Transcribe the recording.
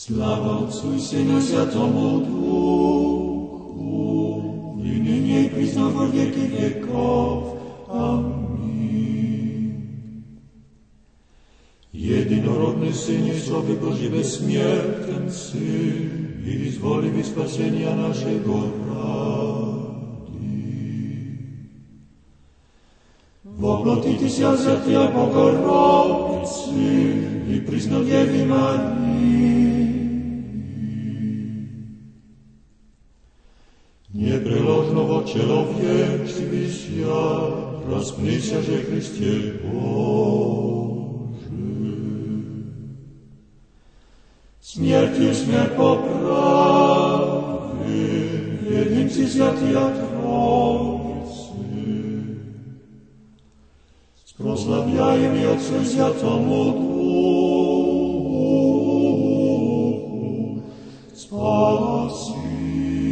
Sláva Otcu i Synu Svjatomu Duhu, i nyní i priznov od vieky viekov. Amen. Jednorodný Syn i Sławy Boży bezsmierten Syn, i z woli wyspasienia naszego radi. Woblotiti się za Twoja Bogorodicy i priznał Dziewi Marii, Непреложного человеческого, распнися же Христе Божий. Смерть и смерть поправи, едем сизят я Троицы. Прославляем и Отцу Святому Духу, спаси.